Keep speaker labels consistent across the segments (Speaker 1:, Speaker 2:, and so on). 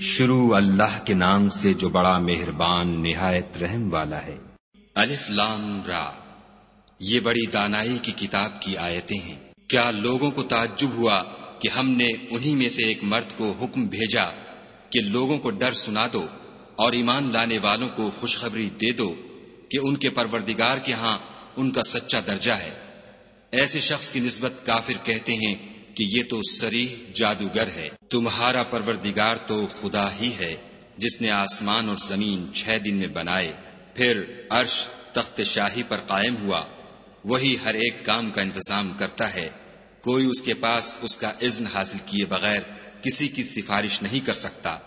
Speaker 1: شروع اللہ کے نام سے جو بڑا مہربان، نہایت رحم والا ہے۔
Speaker 2: الف لام را۔ یہ بڑی دانائی کی کتاب کی آیتیں ہیں۔ کیا لوگوں کو تعجب ہوا کہ ہم نے انہی میں سے ایک مرد کو حکم بھیجا کہ لوگوں کو ڈر سنا دو اور ایمان لانے والوں کو خوشخبری دے دو کہ ان کے پروردگار کے ہاں ان کا سچا درجہ ہے۔ ایسے شخص کی نسبت کافر کہتے ہیں کہ یہ تو سریح جادوگر ہے۔ تمہارا پروردگار تو خدا ہی ہے، جس نے آسمان اور زمین چھ دن میں بنائے۔ پھر عرش تخت شاہی پر قائم ہوا۔ وہی ہر ایک کام کا انتظام کرتا ہے۔ کوئی اس کے پاس اس کا اذن حاصل کیے بغیر کسی کی سفارش نہیں کر سکتا۔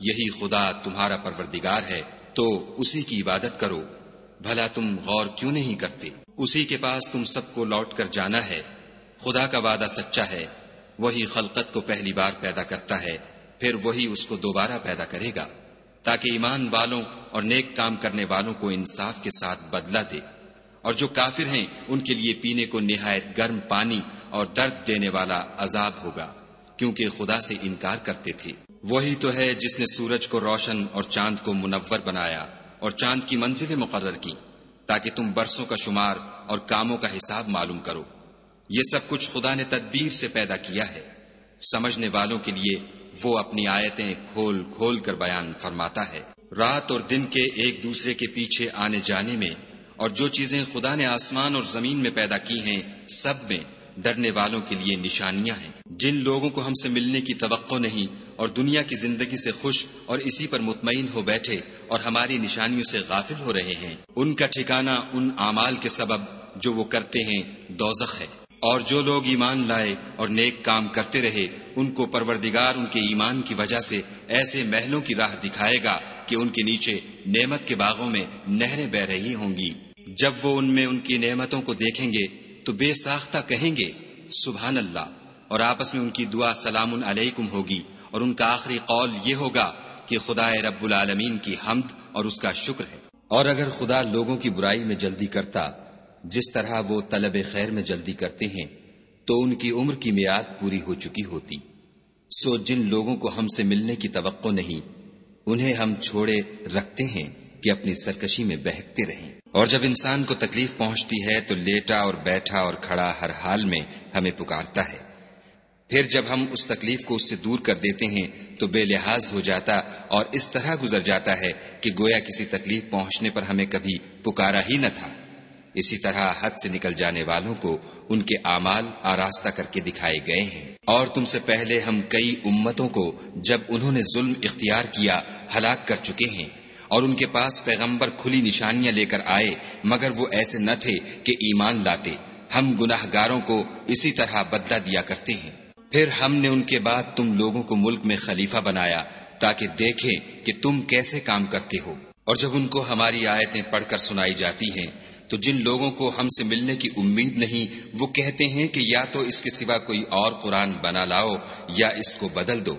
Speaker 2: یہی خدا تمہارا پروردگار ہے، تو اسی کی عبادت کرو۔ بھلا تم غور کیوں نہیں کرتے؟ اسی کے پاس تم سب کو لوٹ کر جانا ہے۔ خدا کا وعدہ سچا ہے، وہی خلقت کو پہلی بار پیدا کرتا ہے، پھر وہی اس کو دوبارہ پیدا کرے گا، تاکہ ایمان والوں اور نیک کام کرنے والوں کو انصاف کے ساتھ بدلہ دے۔ اور جو کافر ہیں، ان کے لیے پینے کو نہایت گرم پانی اور درد دینے والا عذاب ہوگا، کیونکہ خدا سے انکار کرتے تھے۔ وہی تو ہے جس نے سورج کو روشن اور چاند کو منور بنایا اور چاند کی منزلیں مقرر کی تاکہ تم برسوں کا شمار اور کاموں کا حساب معلوم کرو۔ یہ سب کچھ خدا نے تدبیر سے پیدا کیا ہے۔ سمجھنے والوں کے لیے وہ اپنی آیتیں کھول کھول کر بیان فرماتا ہے۔ رات اور دن کے ایک دوسرے کے پیچھے آنے جانے میں اور جو چیزیں خدا نے آسمان اور زمین میں پیدا کی ہیں، سب میں ڈرنے والوں کے لیے نشانیاں ہیں۔ جن لوگوں کو ہم سے ملنے کی توقع نہیں اور دنیا کی زندگی سے خوش اور اسی پر مطمئن ہو بیٹھے اور ہماری نشانیوں سے غافل ہو رہے ہیں۔ ان کا ٹھکانہ ان اعمال کے سبب جو وہ کرتے ہیں دوزخ ہے۔ اور جو لوگ ایمان لائے اور نیک کام کرتے رہے، ان کو پروردگار ان کے ایمان کی وجہ سے ایسے محلوں کی راہ دکھائے گا کہ ان کے نیچے نعمت کے باغوں میں نہریں بہ رہی ہوں گی۔ جب وہ ان میں ان کی نعمتوں کو دیکھیں گے، تو بے ساختہ کہیں گے، سبحان اللہ۔ اور آپس میں ان کی دعا سلام علیکم ہوگی۔ اور ان کا آخری قول یہ ہوگا کہ خدا رب العالمین کی حمد اور اس کا شکر ہے۔ اور اگر خدا لوگوں کی برائی میں جلدی کرتا جس طرح وہ طلب خیر میں جلدی کرتے ہیں، تو ان کی عمر کی میاد پوری ہو چکی ہوتی۔ سو جن لوگوں کو ہم سے ملنے کی توقع نہیں، انہیں ہم چھوڑے رکھتے ہیں کہ اپنی سرکشی میں بہکتے رہیں۔ اور جب انسان کو تکلیف پہنچتی ہے، تو لیٹا اور بیٹھا اور کھڑا ہر حال میں ہمیں پکارتا ہے۔ پھر جب ہم اس تکلیف کو اس سے دور کر دیتے ہیں، تو بے لحاظ ہو جاتا اور اس طرح گزر جاتا ہے کہ گویا کسی تکلیف پہنچنے پر ہمیں کبھی پکارا ہی نہ تھا۔ اسی طرح حد سے نکل جانے والوں کو ان کے اعمال آراستہ کر کے دکھائے گئے ہیں۔ اور تم سے پہلے ہم کئی امتوں کو جب انہوں نے ظلم اختیار کیا، ہلاک کر چکے ہیں۔ اور ان کے پاس پیغمبر کھلی نشانیاں لے کر آئے، مگر وہ ایسے نہ تھے کہ ایمان لاتے۔ ہم گناہ گاروں کو اسی طرح بدلہ دیا کرتے ہیں۔ پھر ہم نے ان کے بعد تم لوگوں کو ملک میں خلیفہ بنایا، تاکہ دیکھیں کہ تم کیسے کام کرتے ہو۔ اور جب ان کو ہماری آیتیں پڑھ کر سنائی جاتی ہیں تو جن لوگوں کو ہم سے ملنے کی امید نہیں، وہ کہتے ہیں کہ یا تو اس کے سوا کوئی اور قرآن بنا لاؤ یا اس کو بدل دو۔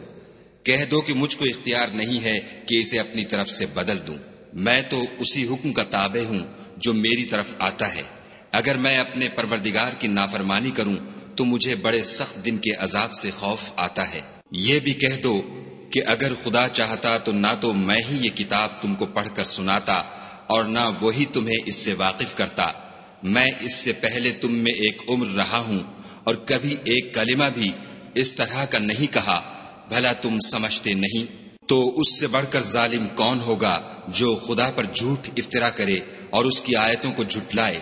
Speaker 2: کہہ دو کہ مجھ کو اختیار نہیں ہے کہ اسے اپنی طرف سے بدل دوں۔ میں تو اسی حکم کا تابع ہوں جو میری طرف آتا ہے۔ اگر میں اپنے پروردگار کی نافرمانی کروں تو مجھے بڑے سخت دن کے عذاب سے خوف آتا ہے۔ یہ بھی کہہ دو کہ اگر خدا چاہتا تو نہ تو میں ہی یہ کتاب تم کو پڑھ کر سناتا اور نہ وہی تمہیں اس سے واقف کرتا۔ میں اس سے پہلے تم میں ایک عمر رہا ہوں اور کبھی ایک کلمہ بھی اس طرح کا نہیں کہا۔ بھلا تم سمجھتے نہیں۔ تو اس سے بڑھ کر ظالم کون ہوگا جو خدا پر جھوٹ افطرا کرے اور اس کی آیتوں کو جھٹلائے؟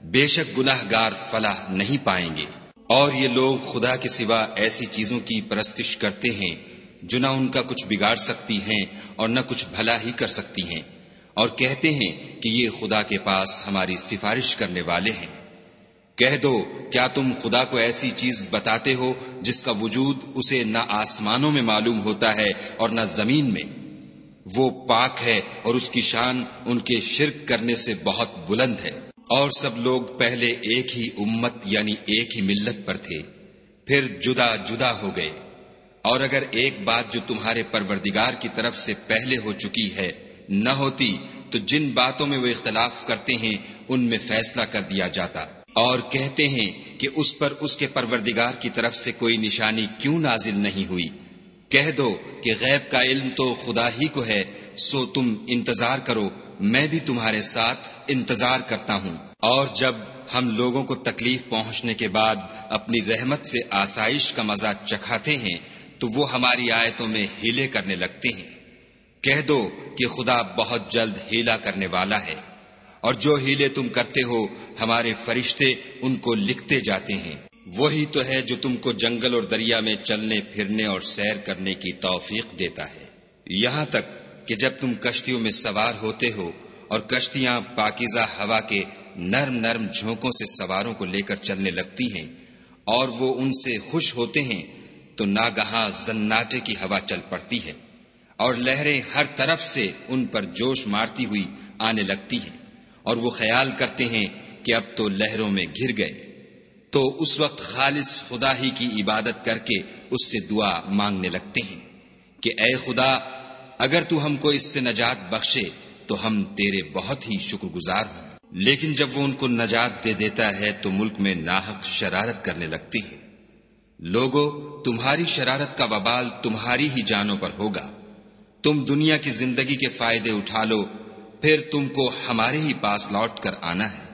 Speaker 2: بے شک گناہ گار فلاح نہیں پائیں گے۔ اور یہ لوگ خدا کے سوا ایسی چیزوں کی پرستش کرتے ہیں جو نہ ان کا کچھ بگاڑ سکتی ہیں اور نہ کچھ بھلا ہی کر سکتی ہیں۔ اور کہتے ہیں کہ یہ خدا کے پاس ہماری سفارش کرنے والے ہیں۔ کہہ دو، کیا تم خدا کو ایسی چیز بتاتے ہو جس کا وجود اسے نہ آسمانوں میں معلوم ہوتا ہے اور نہ زمین میں؟ وہ پاک ہے اور اس کی شان ان کے شرک کرنے سے بہت بلند ہے۔ اور سب لوگ پہلے ایک ہی امت یعنی ایک ہی ملت پر تھے، پھر جدا جدا ہو گئے۔ اور اگر ایک بات جو تمہارے پروردگار کی طرف سے پہلے ہو چکی ہے نہ ہوتی تو جن باتوں میں وہ اختلاف کرتے ہیں، ان میں فیصلہ کر دیا جاتا۔ اور کہتے ہیں کہ اس پر اس کے پروردگار کی طرف سے کوئی نشانی کیوں نازل نہیں ہوئی۔ کہہ دو کہ غیب کا علم تو خدا ہی کو ہے، سو تم انتظار کرو، میں بھی تمہارے ساتھ انتظار کرتا ہوں۔ اور جب ہم لوگوں کو تکلیف پہنچنے کے بعد اپنی رحمت سے آسائش کا مزہ چکھاتے ہیں، تو وہ ہماری آیتوں میں ہیلے کرنے لگتے ہیں۔ کہہ دو کہ خدا بہت جلد ہیلا کرنے والا ہے۔ اور جو ہیلے تم کرتے ہو، ہمارے فرشتے ان کو لکھتے جاتے ہیں۔ وہی تو ہے جو تم کو جنگل اور دریا میں چلنے، پھرنے اور سیر کرنے کی توفیق دیتا ہے۔ یہاں تک کہ جب تم کشتیوں میں سوار ہوتے ہو اور کشتیاں پاکیزہ ہوا کے نرم نرم جھونکوں سے سواروں کو لے کر چلنے لگتی ہیں اور وہ ان سے خوش ہوتے ہیں، تو ناگہاں زناٹے کی ہوا چل پڑتی ہے۔ اور لہریں ہر طرف سے ان پر جوش مارتی ہوئی آنے لگتی ہیں اور وہ خیال کرتے ہیں کہ اب تو لہروں میں گر گئے۔ تو اس وقت خالص خدا ہی کی عبادت کر کے اس سے دعا مانگنے لگتے ہیں کہ اے خدا، اگر تو ہم کو اس سے نجات بخشے تو ہم تیرے بہت ہی شکر گزار ہوں۔ لیکن جب وہ ان کو نجات دے دیتا ہے تو ملک میں ناحق شرارت کرنے لگتے ہیں۔ لوگوں تمہاری شرارت کا وبال تمہاری ہی جانوں پر ہوگا۔ تم دنیا کی زندگی کے فائدے اٹھا لو، پھر تم کو ہمارے ہی پاس لوٹ کر آنا ہے۔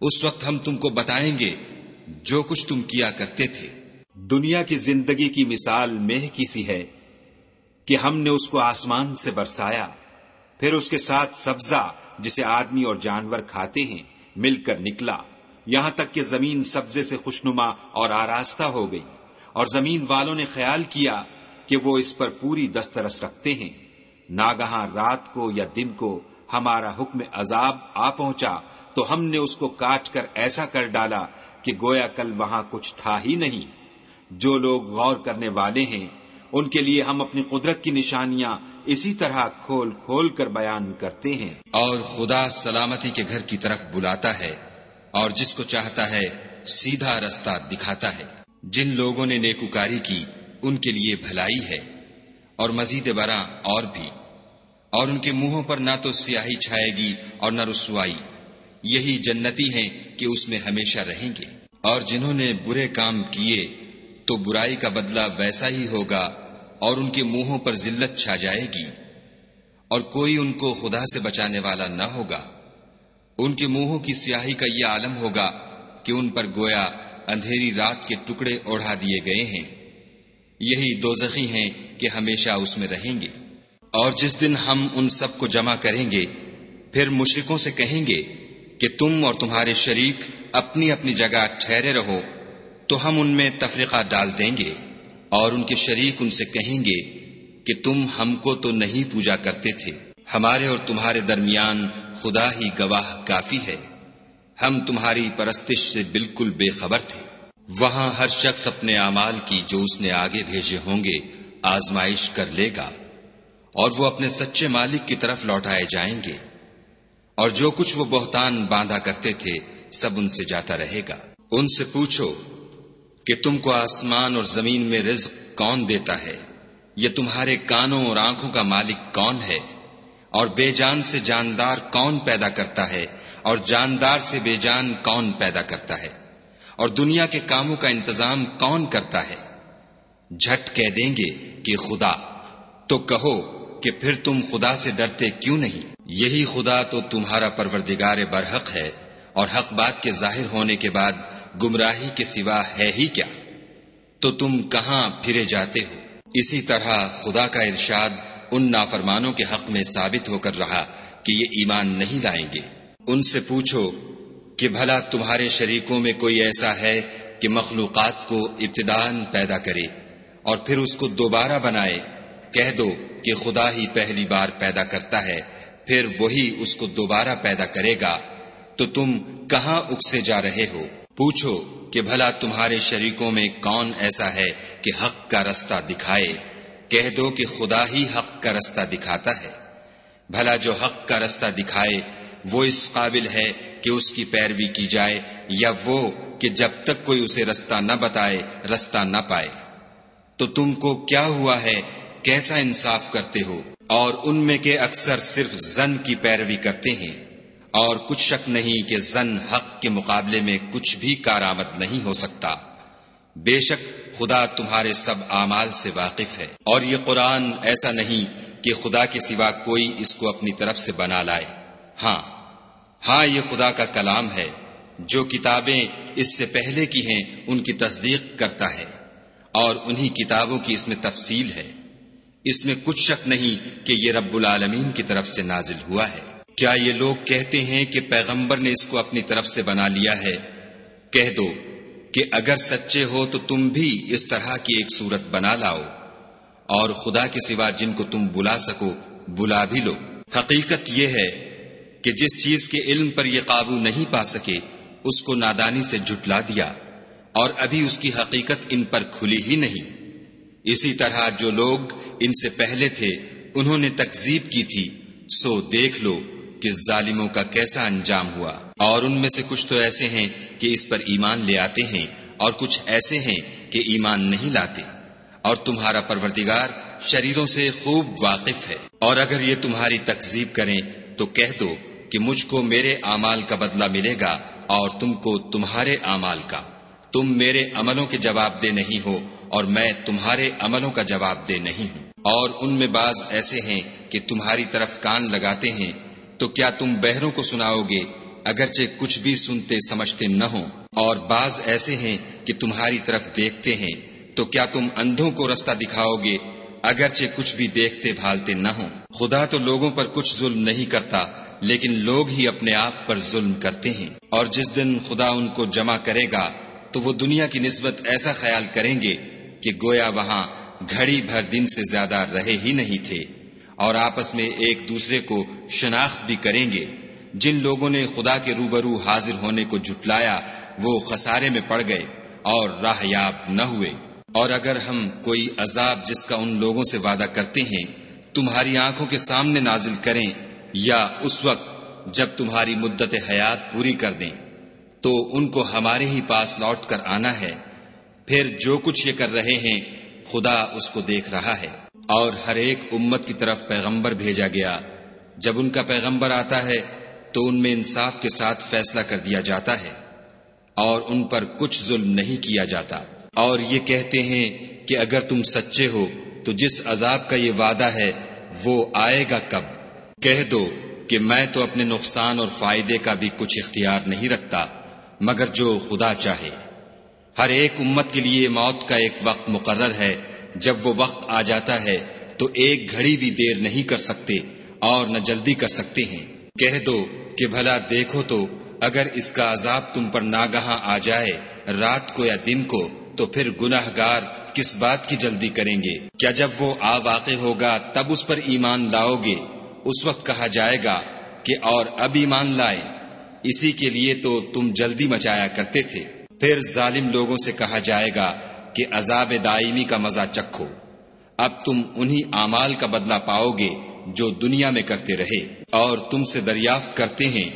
Speaker 2: اس وقت ہم تم کو بتائیں گے جو کچھ تم کیا کرتے تھے۔ دنیا کی زندگی کی مثال مہ کی سی ہے کہ ہم نے اس کو آسمان سے برسایا، پھر اس کے ساتھ سبزہ جسے آدمی اور جانور کھاتے ہیں مل کر نکلا۔ یہاں تک کہ زمین سبزے سے خوشنما اور آراستہ ہو گئی، اور زمین والوں نے خیال کیا کہ وہ اس پر پوری دسترس رکھتے ہیں۔ ناگہاں رات کو یا دن کو ہمارا حکم عذاب آ پہنچا تو ہم نے اس کو کاٹ کر ایسا کر ڈالا کہ گویا کل وہاں کچھ تھا ہی نہیں۔ جو لوگ غور کرنے والے ہیں، ان کے لیے ہم اپنی قدرت کی نشانیاں اسی طرح کھول کھول کر بیان کرتے ہیں۔ اور خدا سلامتی کے گھر کی طرف بلاتا ہے اور جس کو چاہتا ہے سیدھا رستہ دکھاتا ہے۔ جن لوگوں نے نیکوکاری کی ان کے لیے بھلائی ہے اور مزید برآں اور بھی اور ان کے منہوں پر نہ تو سیاہی چھائے گی اور نہ رسوائی۔ یہی جنتی ہیں کہ اس میں ہمیشہ رہیں گے۔ اور جنہوں نے برے کام کیے تو برائی کا بدلہ ویسا ہی ہوگا اور ان کے منہوں پر ذلت چھا جائے گی۔ اور کوئی ان کو خدا سے بچانے والا نہ ہوگا۔ ان کے منہوں کی سیاہی کا یہ عالم ہوگا کہ ان پر گویا اندھیری رات کے ٹکڑے اوڑھا دیے گئے ہیں۔ یہی دو زخی ہیں کہ ہمیشہ اس میں رہیں گے۔ اور جس دن ہم ان سب کو جمع کریں گے، پھر مشرکوں سے کہیں گے کہ تم اور تمہارے شریک اپنی اپنی جگہ ٹھہرے رہو، تو ہم ان میں تفریقہ ڈال دیں گے۔ اور ان کے شریک ان سے کہیں گے کہ تم ہم کو تو نہیں پوجا کرتے تھے، ہمارے اور تمہارے درمیان خدا ہی گواہ کافی ہے۔ ہم تمہاری پرستش سے بالکل بے خبر تھے۔ وہاں ہر شخص اپنے اعمال کی جو اس نے آگے بھیجے ہوں گے، آزمائش کر لے گا، اور وہ اپنے سچے مالک کی طرف لوٹائے جائیں گے، اور جو کچھ وہ بہتان باندھا کرتے تھے، سب ان سے جاتا رہے گا۔ ان سے پوچھو کہ تم کو آسمان اور زمین میں رزق کون دیتا ہے؟ یہ تمہارے کانوں اور آنکھوں کا مالک کون ہے؟ اور بے جان سے جاندار کون پیدا کرتا ہے؟ اور جاندار سے بے جان کون پیدا کرتا ہے؟ اور دنیا کے کاموں کا انتظام کون کرتا ہے؟ جھٹ کہہ دیں گے کہ خدا۔ تو کہو کہ پھر تم خدا سے ڈرتے کیوں نہیں؟ یہی خدا تو تمہارا پروردگار برحق ہے، اور حق بات کے ظاہر ہونے کے بعد گمراہی کے سوا ہے ہی کیا؟ تو تم کہاں پھرے جاتے ہو؟ اسی طرح خدا کا ارشاد ان نافرمانوں کے حق میں ثابت ہو کر رہا کہ یہ ایمان نہیں لائیں گے۔ ان سے پوچھو کہ بھلا تمہارے شریکوں میں کوئی ایسا ہے کہ مخلوقات کو ابتدان پیدا کرے اور پھر اس کو دوبارہ بنائے۔ کہہ دو کہ خدا ہی پہلی بار پیدا کرتا ہے، پھر وہی اس کو دوبارہ پیدا کرے گا۔ تو تم کہاں اکسے جا رہے ہو؟ پوچھو کہ بھلا تمہارے شریکوں میں کون ایسا ہے کہ حق کا رستہ دکھائے۔ کہہ دو کہ خدا ہی حق کا رستہ دکھاتا ہے۔ بھلا جو حق کا رستہ دکھائے، وہ اس قابل ہے کہ اس کی پیروی کی جائے یا وہ کہ جب تک کوئی اسے رستہ نہ بتائے، رستہ نہ پائے۔ تو تم کو کیا ہوا ہے؟ کیسا انصاف کرتے ہو؟ اور ان میں کے اکثر صرف زن کی پیروی کرتے ہیں۔ اور کچھ شک نہیں کہ زن حق کے مقابلے میں کچھ بھی کارآمد نہیں ہو سکتا۔ بے شک خدا تمہارے سب اعمال سے واقف ہے۔ اور یہ قرآن ایسا نہیں کہ خدا کے سوا کوئی اس کو اپنی طرف سے بنا لائے۔ ہاں ہاں یہ خدا کا کلام ہے۔ جو کتابیں اس سے پہلے کی ہیں، ان کی تصدیق کرتا ہے۔ اور انہی کتابوں کی اس میں تفصیل ہے۔ اس میں کچھ شک نہیں کہ یہ رب العالمین کی طرف سے نازل ہوا ہے۔ کیا یہ لوگ کہتے ہیں کہ پیغمبر نے اس کو اپنی طرف سے بنا لیا ہے؟ کہہ دو کہ اگر سچے ہو تو تم بھی اس طرح کی ایک صورت بنا لاؤ۔ اور خدا کے سوا جن کو تم بلا سکو، بلا بھی لو۔ حقیقت یہ ہے کہ جس چیز کے علم پر یہ قابو نہیں پا سکے، اس کو نادانی سے جھٹلا دیا، اور ابھی اس کی حقیقت ان پر کھلی ہی نہیں۔ اسی طرح جو لوگ ان سے پہلے تھے، انہوں نے تکزیب کی تھی، سو دیکھ لو کہ ظالموں کا کیسا انجام ہوا۔ اور ان میں سے کچھ تو ایسے ہیں کہ اس پر ایمان لے آتے ہیں، اور کچھ ایسے ہیں کہ ایمان نہیں لاتے۔ اور تمہارا پروردگار شریروں سے خوب واقف ہے۔ اور اگر یہ تمہاری تکزیب کریں، تو کہہ دو کہ مجھ کو میرے اعمال کا بدلہ ملے گا اور تم کو تمہارے اعمال کا۔ تم میرے عملوں کے جواب دے نہیں ہو اور میں تمہارے عملوں کا جواب دے نہیں ہوں۔ اور ان میں بعض ایسے ہیں کہ تمہاری طرف کان لگاتے ہیں۔ تو کیا تم بہروں کو سناؤ گے؟ اگرچہ کچھ بھی سنتے سمجھتے نہ ہوں۔ اور بعض ایسے ہیں کہ تمہاری طرف دیکھتے ہیں۔ تو کیا تم اندھوں کو رستہ دکھاؤ گے؟ اگرچہ کچھ بھی دیکھتے بھالتے نہ ہوں۔ خدا تو لوگوں پر کچھ ظلم نہیں کرتا۔ لیکن لوگ ہی اپنے آپ پر ظلم کرتے ہیں۔ اور جس دن خدا ان کو جمع کرے گا، تو وہ دنیا کی نسبت ایسا خیال کریں گے کہ گویا وہاں گھڑی بھر دن سے زیادہ رہے ہی نہیں تھے۔ اور آپس میں ایک دوسرے کو شناخت بھی کریں گے۔ جن لوگوں نے خدا کے روبرو حاضر ہونے کو جھٹلایا، وہ خسارے میں پڑ گئے اور راہ یاب نہ ہوئے۔ اور اگر ہم کوئی عذاب جس کا ان لوگوں سے وعدہ کرتے ہیں، تمہاری آنکھوں کے سامنے نازل کریں یا اس وقت جب تمہاری مدت حیات پوری کر دیں، تو ان کو ہمارے ہی پاس لوٹ کر آنا ہے۔ پھر جو کچھ یہ کر رہے ہیں، خدا اس کو دیکھ رہا ہے۔ اور ہر ایک امت کی طرف پیغمبر بھیجا گیا۔ جب ان کا پیغمبر آتا ہے، تو ان میں انصاف کے ساتھ فیصلہ کر دیا جاتا ہے۔ اور ان پر کچھ ظلم نہیں کیا جاتا۔ اور یہ کہتے ہیں کہ اگر تم سچے ہو، تو جس عذاب کا یہ وعدہ ہے، وہ آئے گا کب؟ کہہ دو کہ میں تو اپنے نقصان اور فائدے کا بھی کچھ اختیار نہیں رکھتا، مگر جو خدا چاہے۔ ہر ایک امت کے لیے موت کا ایک وقت مقرر ہے۔ جب وہ وقت آ جاتا ہے تو ایک گھڑی بھی دیر نہیں کر سکتے اور نہ جلدی کر سکتے ہیں۔ کہہ دو کہ بھلا دیکھو تو اگر اس کا عذاب تم پر ناگہاں آ جائے رات کو یا دن کو، تو پھر گناہ گار کس بات کی جلدی کریں گے؟ کیا جب وہ آ واقع ہوگا تب اس پر ایمان لاؤ گے؟ اس وقت کہا جائے گا کہ اور اب ایمان لائے۔ اسی کے لیے تو تم جلدی مچایا کرتے تھے۔ پھر ظالم لوگوں سے کہا جائے گا کہ عذاب دائمی کا مزہ چکھو۔ اب تم انہی اعمال کا بدلہ پاؤ گے جو دنیا میں کرتے رہے۔ اور تم سے دریافت کرتے ہیں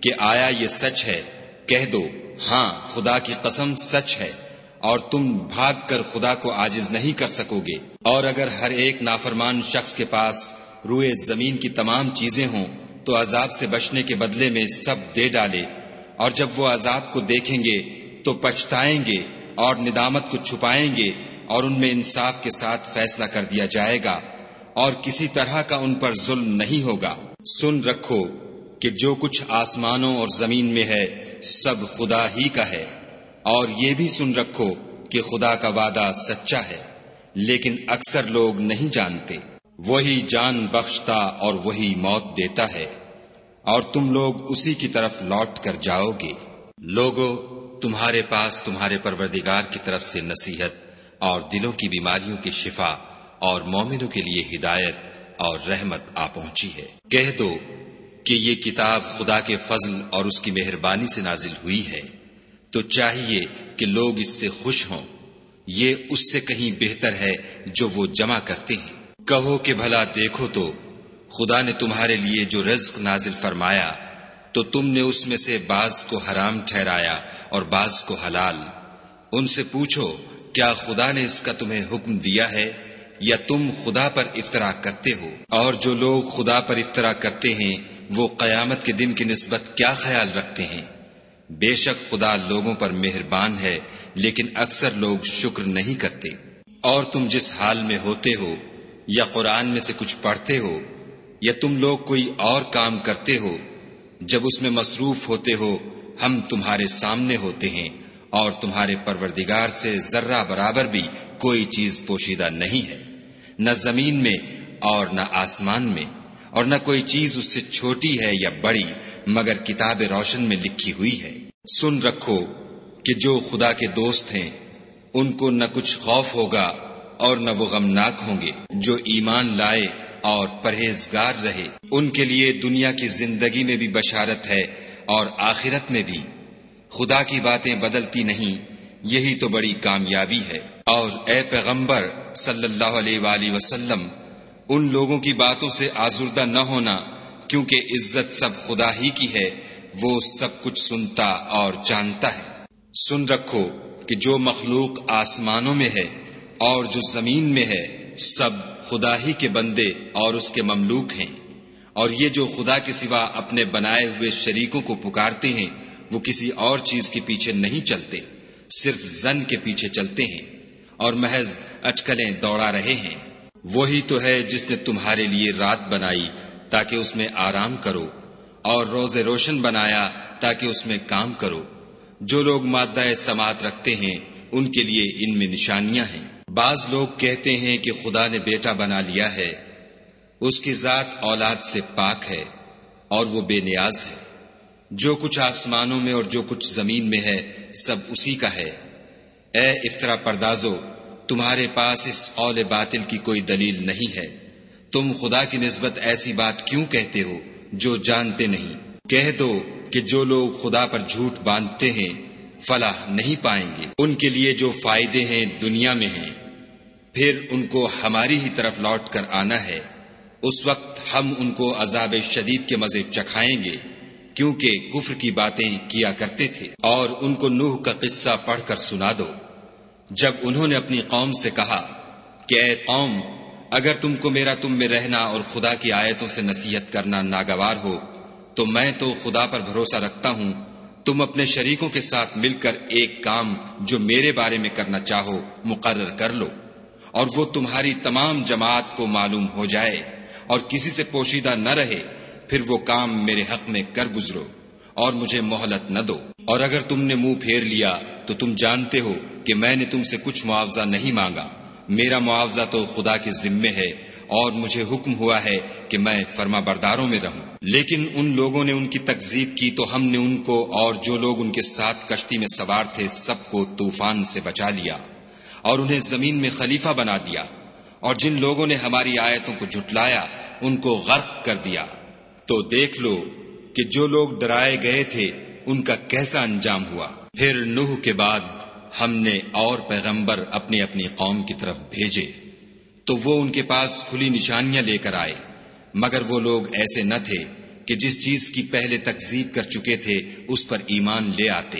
Speaker 2: کہ آیا یہ سچ ہے۔ کہہ دو ہاں خدا کی قسم سچ ہے۔ اور تم بھاگ کر خدا کو آجز نہیں کر سکو گے۔ اور اگر ہر ایک نافرمان شخص کے پاس روئے زمین کی تمام چیزیں ہوں تو عذاب سے بچنے کے بدلے میں سب دے ڈالے۔ اور جب وہ عذاب کو دیکھیں گے تو پچھتائیں گے اور ندامت کو چھپائیں گے اور ان میں انصاف کے ساتھ فیصلہ کر دیا جائے گا۔ اور کسی طرح کا ان پر ظلم نہیں ہوگا۔ سن رکھو کہ جو کچھ آسمانوں اور زمین میں ہے، سب خدا ہی کا ہے۔ اور یہ بھی سن رکھو کہ خدا کا وعدہ سچا ہے، لیکن اکثر لوگ نہیں جانتے۔ وہی جان بخشتا اور وہی موت دیتا ہے، اور تم لوگ اسی کی طرف لوٹ کر جاؤ گے۔ لوگو، تمہارے پاس تمہارے پروردگار کی طرف سے نصیحت اور دلوں کی بیماریوں کی شفا اور مومنوں کے لیے ہدایت اور رحمت آ پہنچی ہے۔ کہہ دو کہ یہ کتاب خدا کے فضل اور اس کی مہربانی سے نازل ہوئی ہے۔ تو چاہیے کہ لوگ اس سے خوش ہوں۔ یہ اس سے کہیں بہتر ہے جو وہ جمع کرتے ہیں۔ کہو کہ بھلا دیکھو تو خدا نے تمہارے لیے جو رزق نازل فرمایا، تو تم نے اس میں سے بعض کو حرام ٹھہرایا اور بعض کو حلال۔ ان سے پوچھو، کیا خدا نے اس کا تمہیں حکم دیا ہے؟ یا تم خدا پر افطرا کرتے ہو؟ اور جو لوگ خدا پر افطرا کرتے ہیں، وہ قیامت کے دن کی نسبت کیا خیال رکھتے ہیں؟ بے شک خدا لوگوں پر مہربان ہے، لیکن اکثر لوگ شکر نہیں کرتے۔ اور تم جس حال میں ہوتے ہو یا قرآن میں سے کچھ پڑھتے ہو، یا تم لوگ کوئی اور کام کرتے ہو، جب اس میں مصروف ہوتے ہو، ہم تمہارے سامنے ہوتے ہیں اور تمہارے پروردگار سے ذرہ برابر بھی کوئی چیز پوشیدہ نہیں ہے۔ نہ زمین میں اور نہ آسمان میں، اور نہ کوئی چیز اس سے چھوٹی ہے یا بڑی، مگر کتاب روشن میں لکھی ہوئی ہے۔ سن رکھو کہ جو خدا کے دوست ہیں، ان کو نہ کچھ خوف ہوگا اور نہ وہ غمناک ہوں گے۔ جو ایمان لائے اور پرہیزگار رہے، ان کے لیے دنیا کی زندگی میں بھی بشارت ہے اور آخرت میں بھی۔ خدا کی باتیں بدلتی نہیں، یہی تو بڑی کامیابی ہے۔ اور اے پیغمبر صلی اللہ علیہ وآلہ وسلم، ان لوگوں کی باتوں سے آزردہ نہ ہونا، کیونکہ عزت سب خدا ہی کی ہے، وہ سب کچھ سنتا اور جانتا ہے۔ سن رکھو کہ جو مخلوق آسمانوں میں ہے اور جو زمین میں ہے، سب خدا ہی کے بندے اور اس کے مملوک ہیں۔ اور یہ جو خدا کے سوا اپنے بنائے ہوئے شریکوں کو پکارتے ہیں، وہ کسی اور چیز کے پیچھے نہیں چلتے، صرف زن کے پیچھے چلتے ہیں۔ اور محض اٹکلیں دوڑا رہے ہیں۔ وہی تو ہے جس نے تمہارے لیے رات بنائی، تاکہ اس میں آرام کرو، اور روز روشن بنایا، تاکہ اس میں کام کرو۔ جو لوگ مادہ سماعت رکھتے ہیں، ان کے لیے ان میں نشانیاں ہیں۔ بعض لوگ کہتے ہیں کہ خدا نے بیٹا بنا لیا ہے، اس کی ذات اولاد سے پاک ہے اور وہ بے نیاز ہے۔ جو کچھ آسمانوں میں اور جو کچھ زمین میں ہے، سب اسی کا ہے۔ اے افطرا پردازو، تمہارے پاس اس قول باطل کی کوئی دلیل نہیں ہے۔ تم خدا کی نسبت ایسی بات کیوں کہتے ہو جو جانتے نہیں؟ کہہ دو کہ جو لوگ خدا پر جھوٹ باندھتے ہیں، فلاح نہیں پائیں گے۔ ان کے لیے جو فائدے ہیں دنیا میں ہیں۔ پھر ان کو ہماری ہی طرف لوٹ کر آنا ہے۔ اس وقت ہم ان کو عذاب شدید کے مزے چکھائیں گے، کیونکہ کفر کی باتیں کیا کرتے تھے۔ اور ان کو نوح کا قصہ پڑھ کر سنا دو۔ جب انہوں نے اپنی قوم سے کہا کہ اے قوم، اگر تم کو میرا تم میں رہنا اور خدا کی آیتوں سے نصیحت کرنا ناگوار ہو، تو میں تو خدا پر بھروسہ رکھتا ہوں۔ تم اپنے شریکوں کے ساتھ مل کر ایک کام جو میرے بارے میں کرنا چاہو، مقرر کر لو۔ اور وہ تمہاری تمام جماعت کو معلوم ہو جائے اور کسی سے پوشیدہ نہ رہے، پھر وہ کام میرے حق میں کر گزرو اور مجھے مہلت نہ دو۔ اور اگر تم نے منہ پھیر لیا تو تم جانتے ہو کہ میں نے تم سے کچھ معاوضہ نہیں مانگا۔ میرا معاوضہ تو خدا کے ذمے ہے اور مجھے حکم ہوا ہے کہ میں فرما برداروں میں رہوں۔ لیکن ان لوگوں نے ان کی تکزیب کی تو ہم نے ان کو اور جو لوگ ان کے ساتھ کشتی میں سوار تھے سب کو طوفان سے بچا لیا۔ اور انہیں زمین میں خلیفہ بنا دیا اور جن لوگوں نے ہماری آیتوں کو جھٹلایا، ان کو غرق کر دیا۔ تو دیکھ لو کہ جو لوگ ڈرائے گئے تھے، ان کا کیسا انجام ہوا۔ پھر نوح کے بعد ہم نے اور پیغمبر اپنی اپنی قوم کی طرف بھیجے۔ تو وہ ان کے پاس کھلی نشانیاں لے کر آئے۔ مگر وہ لوگ ایسے نہ تھے کہ جس چیز کی پہلے تکزیب کر چکے تھے، اس پر ایمان لے آتے۔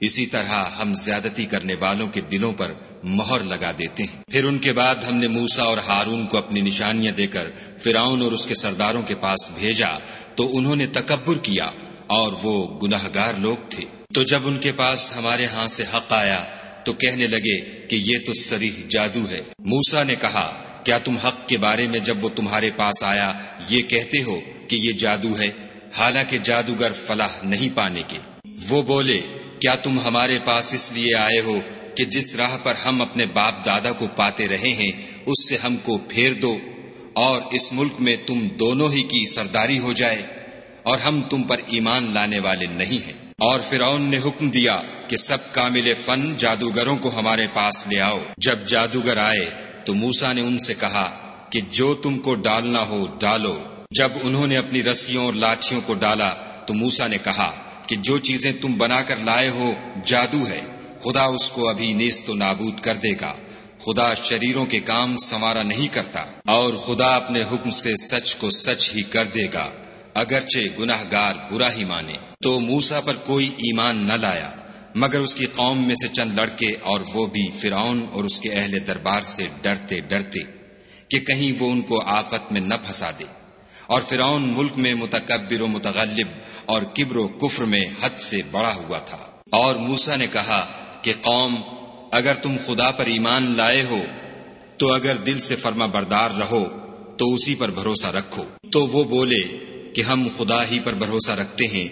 Speaker 2: اسی طرح ہم زیادتی کرنے والوں کے دلوں پر مہر لگا دیتے ہیں۔ پھر ان کے بعد ہم نے موسا اور ہارون کو اپنی نشانیاں دے کر فرعون اور اس کے سرداروں کے پاس بھیجا، تو انہوں نے تکبر کیا اور وہ گناہ گار لوگ تھے۔ تو جب ان کے پاس ہمارے ہاں سے حق آیا، تو کہنے لگے کہ یہ تو سریح جادو ہے۔ موسا نے کہا، کیا تم حق کے بارے میں جب وہ تمہارے پاس آیا، یہ کہتے ہو کہ یہ جادو ہے؟ حالانکہ جادوگر فلاح نہیں پانے کے۔ وہ بولے، کیا تم ہمارے پاس اس لیے آئے ہو کہ جس راہ پر ہم اپنے باپ دادا کو پاتے رہے ہیں، اس سے ہم کو پھیر دو، اور اس ملک میں تم دونوں ہی کی سرداری ہو جائے، اور ہم تم پر ایمان لانے والے نہیں ہیں۔ اور فرعون نے حکم دیا کہ سب کامل فن جادوگروں کو ہمارے پاس لے آؤ۔ جب جادوگر آئے تو موسا نے ان سے کہا کہ جو تم کو ڈالنا ہو ڈالو۔ جب انہوں نے اپنی رسیوں اور لاٹھیوں کو ڈالا تو موسا نے کہا کہ جو چیزیں تم بنا کر لائے ہو، جادو ہے۔ خدا اس کو ابھی نیست و نابود کر دے گا۔ خدا شریروں کے کام سنوارا نہیں کرتا اور خدا اپنے حکم سے سچ کو سچ ہی کر دے گا۔ اگرچہ گناہ گار برا ہی مانے۔ تو موسا پر کوئی ایمان نہ لایا، مگر اس کی قوم میں سے چند لڑکے اور وہ بھی فرعون اور اس کے اہل دربار سے ڈرتے ڈرتے کہ کہیں وہ ان کو آفت میں نہ پھنسا دے۔ اور فرعون ملک میں متکبر و متغلب اور کبر و کفر میں حد سے بڑا ہوا تھا۔ اور موسا نے کہا کہ قوم، اگر تم خدا پر ایمان لائے ہو، تو اگر دل سے فرما بردار رہو، تو اسی پر بھروسہ رکھو۔ تو وہ بولے کہ ہم خدا ہی پر بھروسہ رکھتے ہیں۔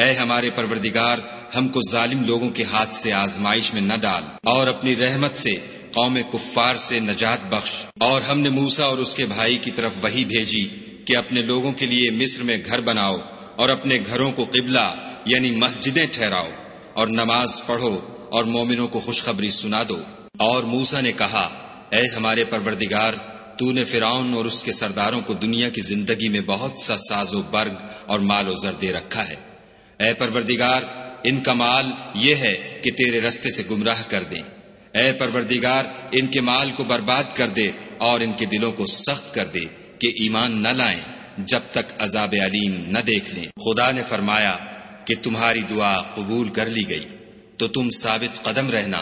Speaker 2: اے ہمارے پروردگار، ہم کو ظالم لوگوں کے ہاتھ سے آزمائش میں نہ ڈال۔ اور اپنی رحمت سے قوم کفار سے نجات بخش۔ اور ہم نے موسا اور اس کے بھائی کی طرف وہی بھیجی کہ اپنے لوگوں کے لیے مصر میں گھر بناؤ اور اپنے گھروں کو قبلہ یعنی مسجدیں ٹھہراؤ۔ اور نماز پڑھو اور مومنوں کو خوشخبری سنا دو۔ اور موسا نے کہا، اے ہمارے پروردگار، تو نے فرعون اور اس کے سرداروں کو دنیا کی زندگی میں بہت سا ساز و برگ اور مال و زر دے رکھا ہے۔ اے پروردگار، ان کا مال یہ ہے کہ تیرے رستے سے گمراہ کر دیں۔ اے پروردگار، ان کے مال کو برباد کر دے اور ان کے دلوں کو سخت کر دے کہ ایمان نہ لائیں جب تک عذاب علیم نہ دیکھ لیں۔ خدا نے فرمایا کہ تمہاری دعا قبول کر لی گئی۔ تو تم ثابت قدم رہنا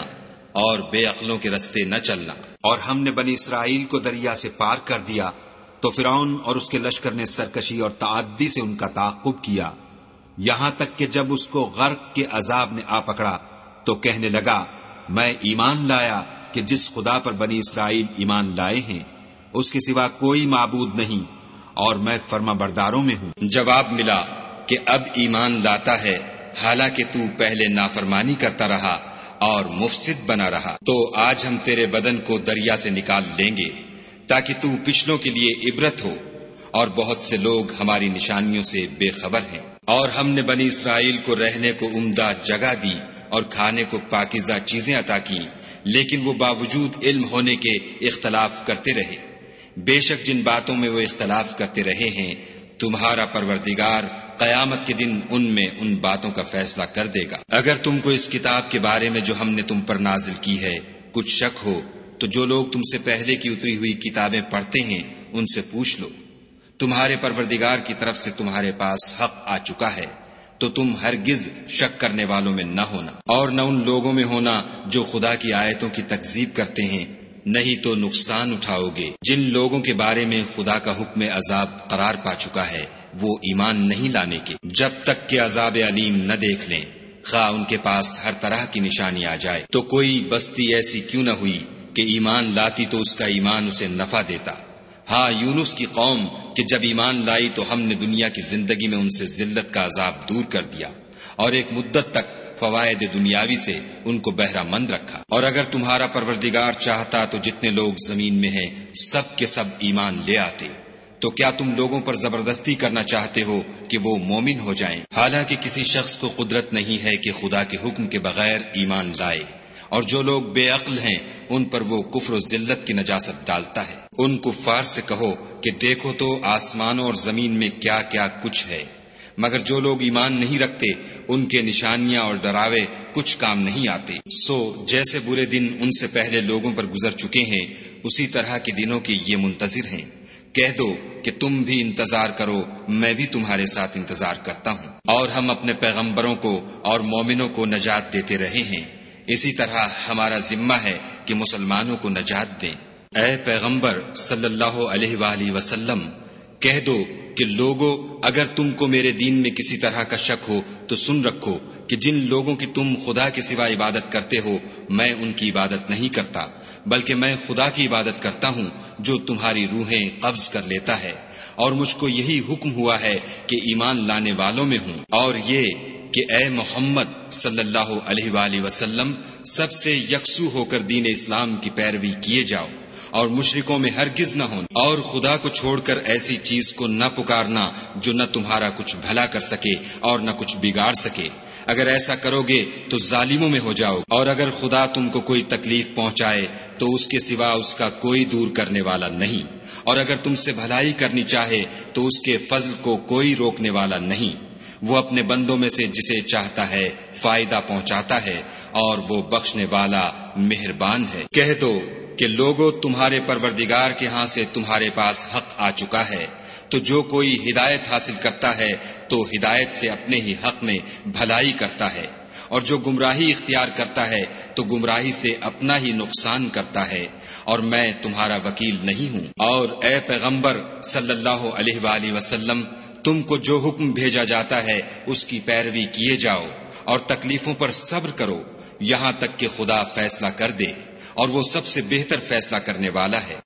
Speaker 2: اور بے عقلوں کے رستے نہ چلنا۔
Speaker 3: اور ہم نے بنی اسرائیل کو دریا سے پار کر دیا تو فرعون اور اس کے لشکر نے سرکشی اور تعدی سے ان کا تعقب کیا۔ یہاں تک کہ جب اس کو غرق کے عذاب نے آ پکڑا تو کہنے لگا میں ایمان لایا کہ جس خدا پر بنی اسرائیل ایمان لائے ہیں اس کے سوا کوئی معبود نہیں اور میں فرما برداروں میں ہوں۔
Speaker 2: جواب ملا کہ اب ایمان لاتا ہے حالانکہ تو پہلے نافرمانی کرتا رہا اور مفسد بنا رہا۔ تو آج ہم تیرے بدن کو دریا سے نکال لیں گے تاکہ تو پچھلوں کے لیے عبرت ہو اور بہت سے لوگ ہماری نشانیوں سے بے خبر ہیں۔ اور ہم نے بنی اسرائیل کو رہنے کو عمدہ جگہ دی اور کھانے کو پاکیزہ چیزیں عطا کی، لیکن وہ باوجود علم ہونے کے اختلاف کرتے رہے۔ بے شک جن باتوں میں وہ اختلاف کرتے رہے ہیں تمہارا پروردگار قیامت کے دن ان میں ان باتوں کا فیصلہ کر دے گا۔ اگر تم کو اس کتاب کے بارے میں جو ہم نے تم پر نازل کی ہے کچھ شک ہو، تو جو لوگ تم سے پہلے کی اتری ہوئی کتابیں پڑھتے ہیں، ان سے پوچھ لو۔ تمہارے پروردگار کی طرف سے تمہارے پاس حق آ چکا ہے، تو تم ہرگز شک کرنے والوں میں نہ ہونا۔ اور نہ ان لوگوں میں ہونا جو خدا کی آیتوں کی تکزیب کرتے ہیں نہیں تو نقصان اٹھاؤ گے۔ جن لوگوں کے بارے میں خدا کا حکم عذاب قرار پا چکا ہے، وہ ایمان نہیں لانے کے۔ جب تک کہ عذاب علیم نہ دیکھ لیں، خواہ ان کے پاس ہر طرح کی نشانی آ جائے۔ تو کوئی بستی ایسی کیوں نہ ہوئی کہ ایمان لاتی تو اس کا ایمان اسے نفع دیتا۔ ہاں یونس کی قوم کہ جب ایمان لائی تو ہم نے دنیا کی زندگی میں ان سے ذلت کا عذاب دور کر دیا۔ اور ایک مدت تک فوائد دنیاوی سے ان کو بہرا مند رکھا۔ اور اگر تمہارا پروردگار چاہتا تو جتنے لوگ زمین میں ہیں، سب کے سب ایمان لے آتے۔ تو کیا تم لوگوں پر زبردستی کرنا چاہتے ہو کہ وہ مومن ہو جائیں؟ حالانکہ کسی شخص کو قدرت نہیں ہے کہ خدا کے حکم کے بغیر ایمان لائے۔ اور جو لوگ بے عقل ہیں، ان پر وہ کفر و ذلت کی نجاست ڈالتا ہے۔ ان کفار سے کہو کہ دیکھو تو آسمانوں اور زمین میں کیا کیا کچھ ہے۔ مگر جو لوگ ایمان نہیں رکھتے، ان کے نشانیاں اور ڈراوے کچھ کام نہیں آتے۔ سو جیسے برے دن ان سے پہلے لوگوں پر گزر چکے ہیں، اسی طرح کے دنوں کے یہ منتظر ہیں۔ کہہ دو کہ تم بھی انتظار کرو، میں بھی تمہارے ساتھ انتظار کرتا ہوں۔ اور ہم اپنے پیغمبروں کو اور مومنوں کو نجات دیتے رہے ہیں۔ اسی طرح ہمارا ذمہ ہے کہ مسلمانوں کو نجات دیں۔ اے پیغمبر صلی اللہ علیہ وآلہ وسلم، کہہ دو کہ لوگوں اگر تم کو میرے دین میں کسی طرح کا شک ہو، تو سن رکھو کہ جن لوگوں کی تم خدا کے سوا عبادت کرتے ہو، میں ان کی عبادت نہیں کرتا، بلکہ میں خدا کی عبادت کرتا ہوں، جو تمہاری روحیں قبض کر لیتا ہے۔ اور مجھ کو یہی حکم ہوا ہے کہ ایمان لانے والوں میں ہوں۔ اور یہ کہ اے محمد صلی اللہ علیہ وآلہ وسلم، سب سے یکسو ہو کر دین اسلام کی پیروی کیے جاؤ۔ اور مشرکوں میں ہرگز نہ ہونا اور خدا کو چھوڑ کر ایسی چیز کو نہ پکارنا جو نہ تمہارا کچھ بھلا کر سکے اور نہ کچھ بگاڑ سکے۔ اگر ایسا کرو گے تو ظالموں میں ہو جاؤ۔ اور اگر خدا تم کو کوئی تکلیف پہنچائے تو اس کے سوا اس کا کوئی دور کرنے والا نہیں۔ اور اگر تم سے بھلائی کرنی چاہے تو اس کے فضل کو کوئی روکنے والا نہیں۔ وہ اپنے بندوں میں سے جسے چاہتا ہے فائدہ پہنچاتا ہے اور وہ بخشنے والا مہربان ہے۔ کہہ دو کہ لوگوں تمہارے پروردگار کے ہاں سے تمہارے پاس حق آ چکا ہے۔ تو جو کوئی ہدایت حاصل کرتا ہے، تو ہدایت سے اپنے ہی حق میں بھلائی کرتا ہے۔ اور جو گمراہی اختیار کرتا ہے، تو گمراہی سے اپنا ہی نقصان کرتا ہے۔ اور میں تمہارا وکیل نہیں ہوں۔ اور اے پیغمبر صلی اللہ علیہ وآلہ وسلم، تم کو جو حکم بھیجا جاتا ہے، اس کی پیروی کیے جاؤ۔ اور تکلیفوں پر صبر کرو۔ یہاں تک کہ خدا فیصلہ کر دے۔ اور وہ سب سے بہتر فیصلہ کرنے والا ہے۔